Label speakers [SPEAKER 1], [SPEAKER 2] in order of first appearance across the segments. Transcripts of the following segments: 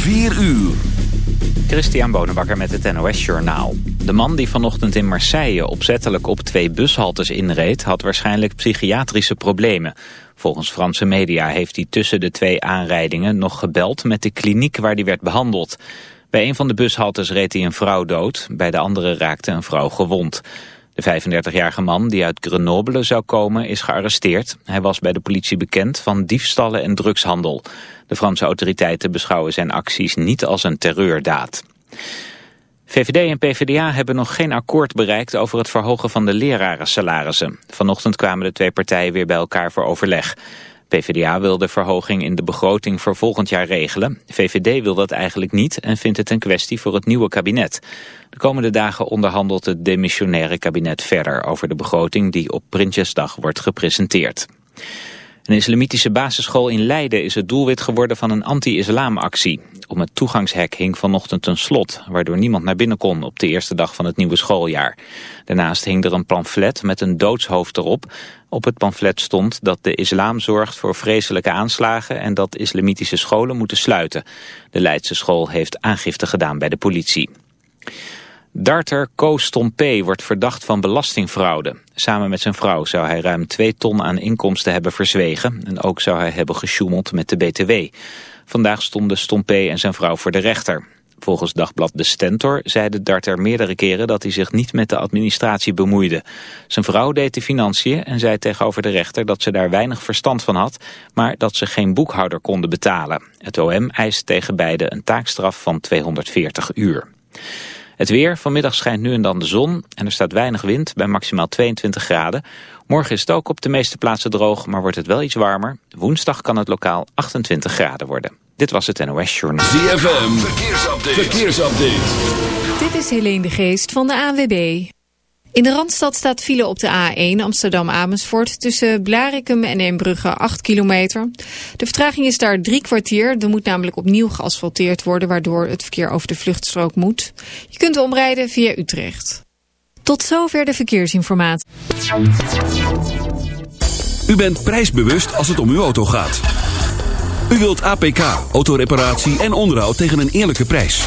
[SPEAKER 1] 4 uur.
[SPEAKER 2] Christian Bonenbakker met het NOS Journaal. De man die vanochtend in Marseille opzettelijk op twee bushaltes inreed... had waarschijnlijk psychiatrische problemen. Volgens Franse media heeft hij tussen de twee aanrijdingen nog gebeld... met de kliniek waar hij werd behandeld. Bij een van de bushaltes reed hij een vrouw dood. Bij de andere raakte een vrouw gewond. De 35-jarige man die uit Grenoble zou komen is gearresteerd. Hij was bij de politie bekend van diefstallen en drugshandel. De Franse autoriteiten beschouwen zijn acties niet als een terreurdaad. VVD en PvdA hebben nog geen akkoord bereikt over het verhogen van de lerarensalarissen. Vanochtend kwamen de twee partijen weer bij elkaar voor overleg. PvdA wil de verhoging in de begroting voor volgend jaar regelen. VVD wil dat eigenlijk niet en vindt het een kwestie voor het nieuwe kabinet. De komende dagen onderhandelt het demissionaire kabinet verder over de begroting die op Prinsjesdag wordt gepresenteerd. Een islamitische basisschool in Leiden is het doelwit geworden van een anti-islamactie. Om het toegangshek hing vanochtend een slot, waardoor niemand naar binnen kon op de eerste dag van het nieuwe schooljaar. Daarnaast hing er een pamflet met een doodshoofd erop. Op het pamflet stond dat de islam zorgt voor vreselijke aanslagen en dat islamitische scholen moeten sluiten. De Leidse school heeft aangifte gedaan bij de politie. Darter Koos Stompé wordt verdacht van belastingfraude. Samen met zijn vrouw zou hij ruim 2 ton aan inkomsten hebben verzwegen... en ook zou hij hebben gesjoemeld met de BTW. Vandaag stonden Stompé en zijn vrouw voor de rechter. Volgens dagblad De Stentor zeide Darter meerdere keren dat hij zich niet met de administratie bemoeide. Zijn vrouw deed de financiën en zei tegenover de rechter dat ze daar weinig verstand van had, maar dat ze geen boekhouder konden betalen. Het OM eist tegen beide een taakstraf van 240 uur. Het weer, vanmiddag schijnt nu en dan de zon en er staat weinig wind bij maximaal 22 graden. Morgen is het ook op de meeste plaatsen droog, maar wordt het wel iets warmer. Woensdag kan het lokaal 28 graden worden. Dit was het NOS Journal.
[SPEAKER 1] ZFM, verkeersupdate. verkeersupdate.
[SPEAKER 3] Dit is Helene de Geest van de ANWB. In de Randstad staat file op de A1 Amsterdam-Amersfoort... tussen Blarikum en Eembrugge 8 kilometer. De vertraging is daar drie kwartier. Er moet namelijk opnieuw geasfalteerd worden... waardoor het verkeer over de vluchtstrook moet. Je kunt omrijden via Utrecht. Tot zover de verkeersinformatie.
[SPEAKER 1] U bent prijsbewust als het om uw auto gaat. U wilt APK, autoreparatie en onderhoud tegen een eerlijke prijs.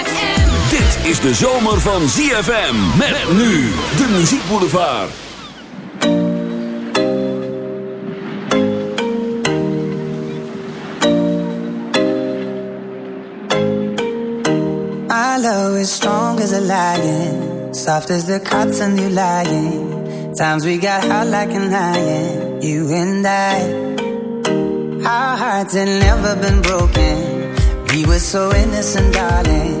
[SPEAKER 1] Dit is de zomer van ZFM. Met nu de muziekboulevard.
[SPEAKER 4] My love is strong as a lion, soft as the cotton you lying. Times we got hot like an iron, you and I. Our hearts had never been broken. We were so innocent, darling.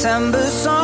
[SPEAKER 4] September song.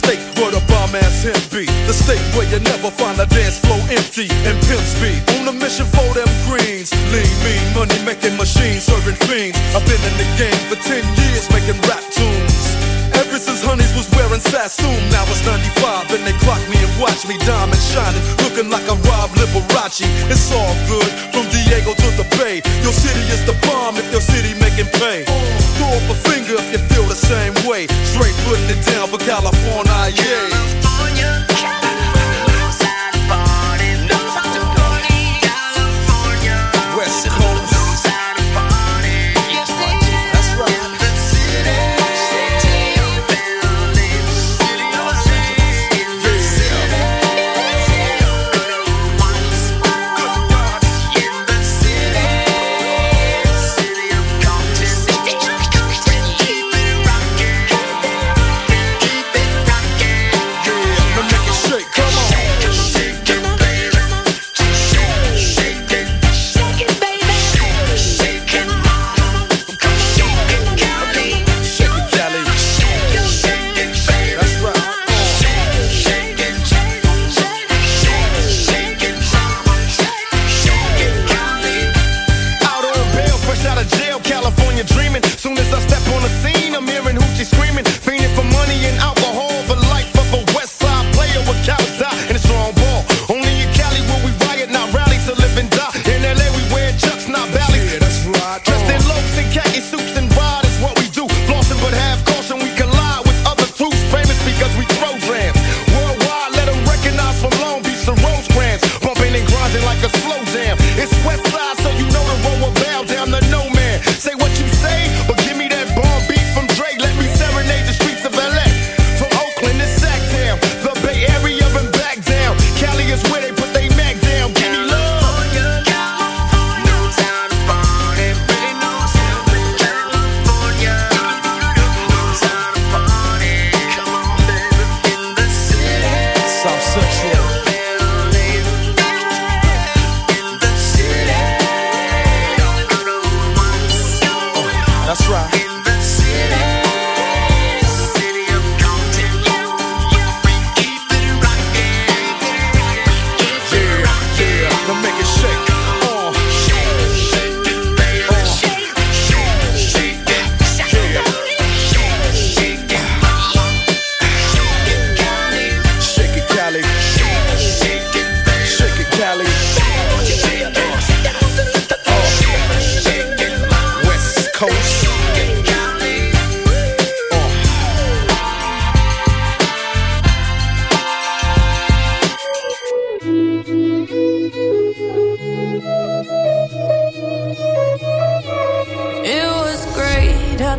[SPEAKER 5] state where the bomb ass hit be. The state where you never find a dance floor empty and pimp speed. On a mission for them greens. Lean, mean, money making machines, serving fiends. I've been in the game for 10 years making rap tunes. Ever since honeys was wearing Sassoon, now it's 95 and they clock me and watch me diamond shining, looking like a Rob Liberace. It's all good from Diego to the Bay. Your city is the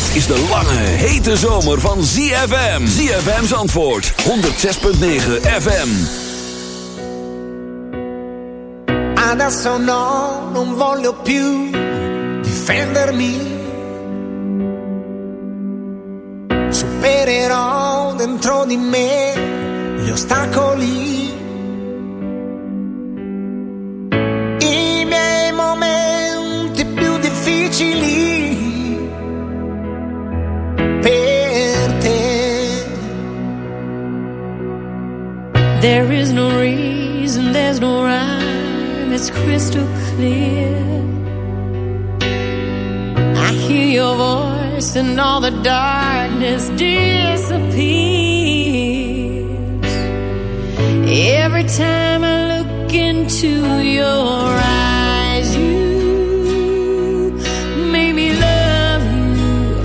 [SPEAKER 6] Dit is de
[SPEAKER 1] lange, hete zomer van ZFM. ZFM's antwoord, 106.9 FM.
[SPEAKER 7] Adesso no, non voglio più difendermi. Supererò dentro di me gli ostacoli
[SPEAKER 6] There is no reason, there's no rhyme, it's crystal clear. I hear your voice and all the darkness disappears. Every time I look into your eyes, you me love you.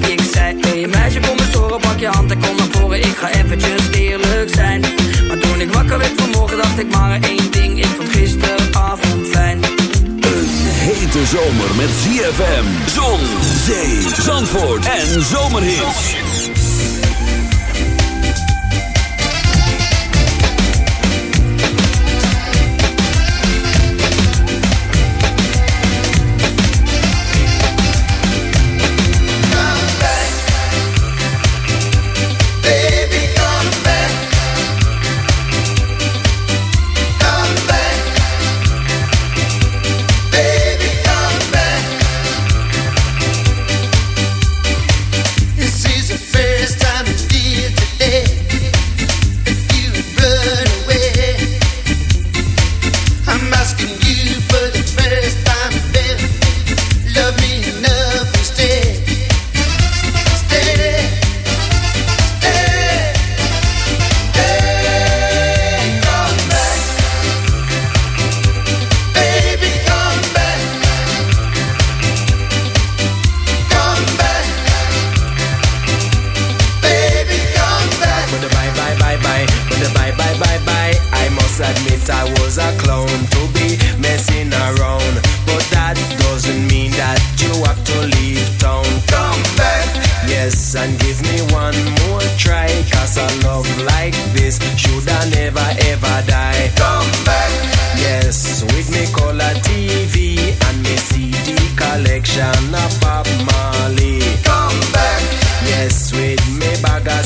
[SPEAKER 8] fijn. Ik zei, hey meisje, kom eens horen, pak je hand en kom naar voren. Ik ga eventjes eerlijk zijn. Maar toen ik wakker werd vanmorgen, dacht ik maar één ding. Ik vond gisteravond fijn.
[SPEAKER 1] Hete zomer met ZFM, zon, zee, zandvoort en zomerhits.
[SPEAKER 6] Collection of Bob Marley. Come back, yes, with me bag of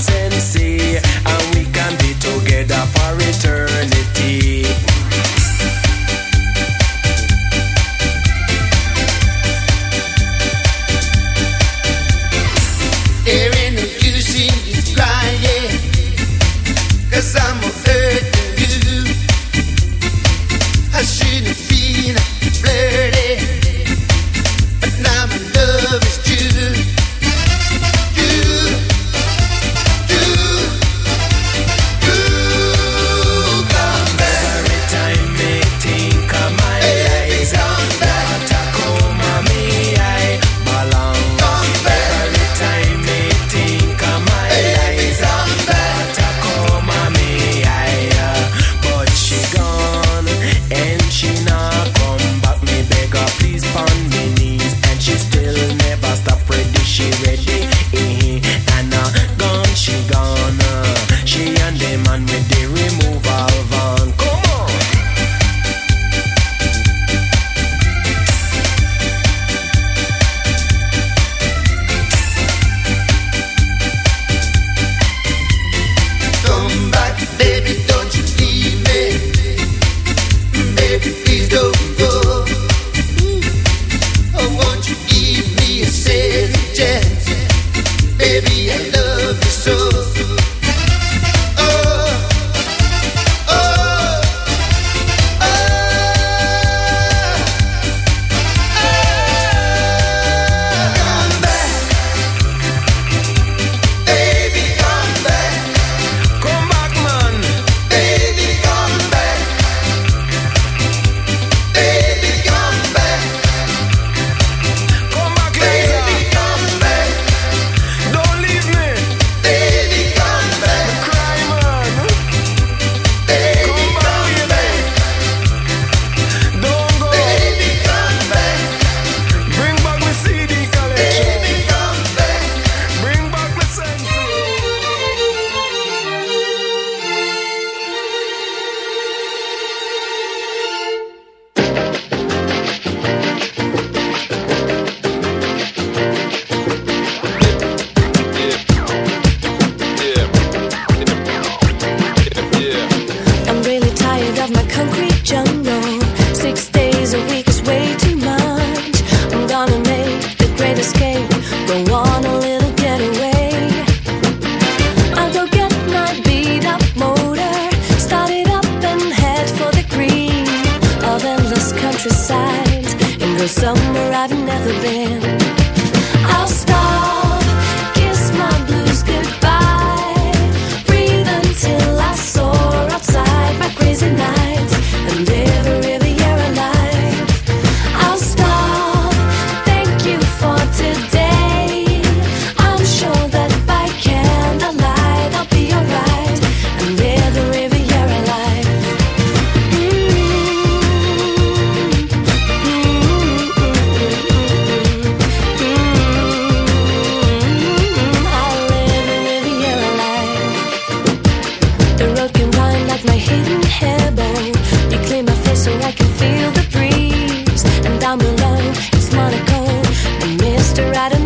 [SPEAKER 6] Mr.
[SPEAKER 9] Adam.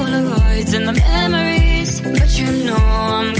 [SPEAKER 10] Polaroids and the memories, but you know I'm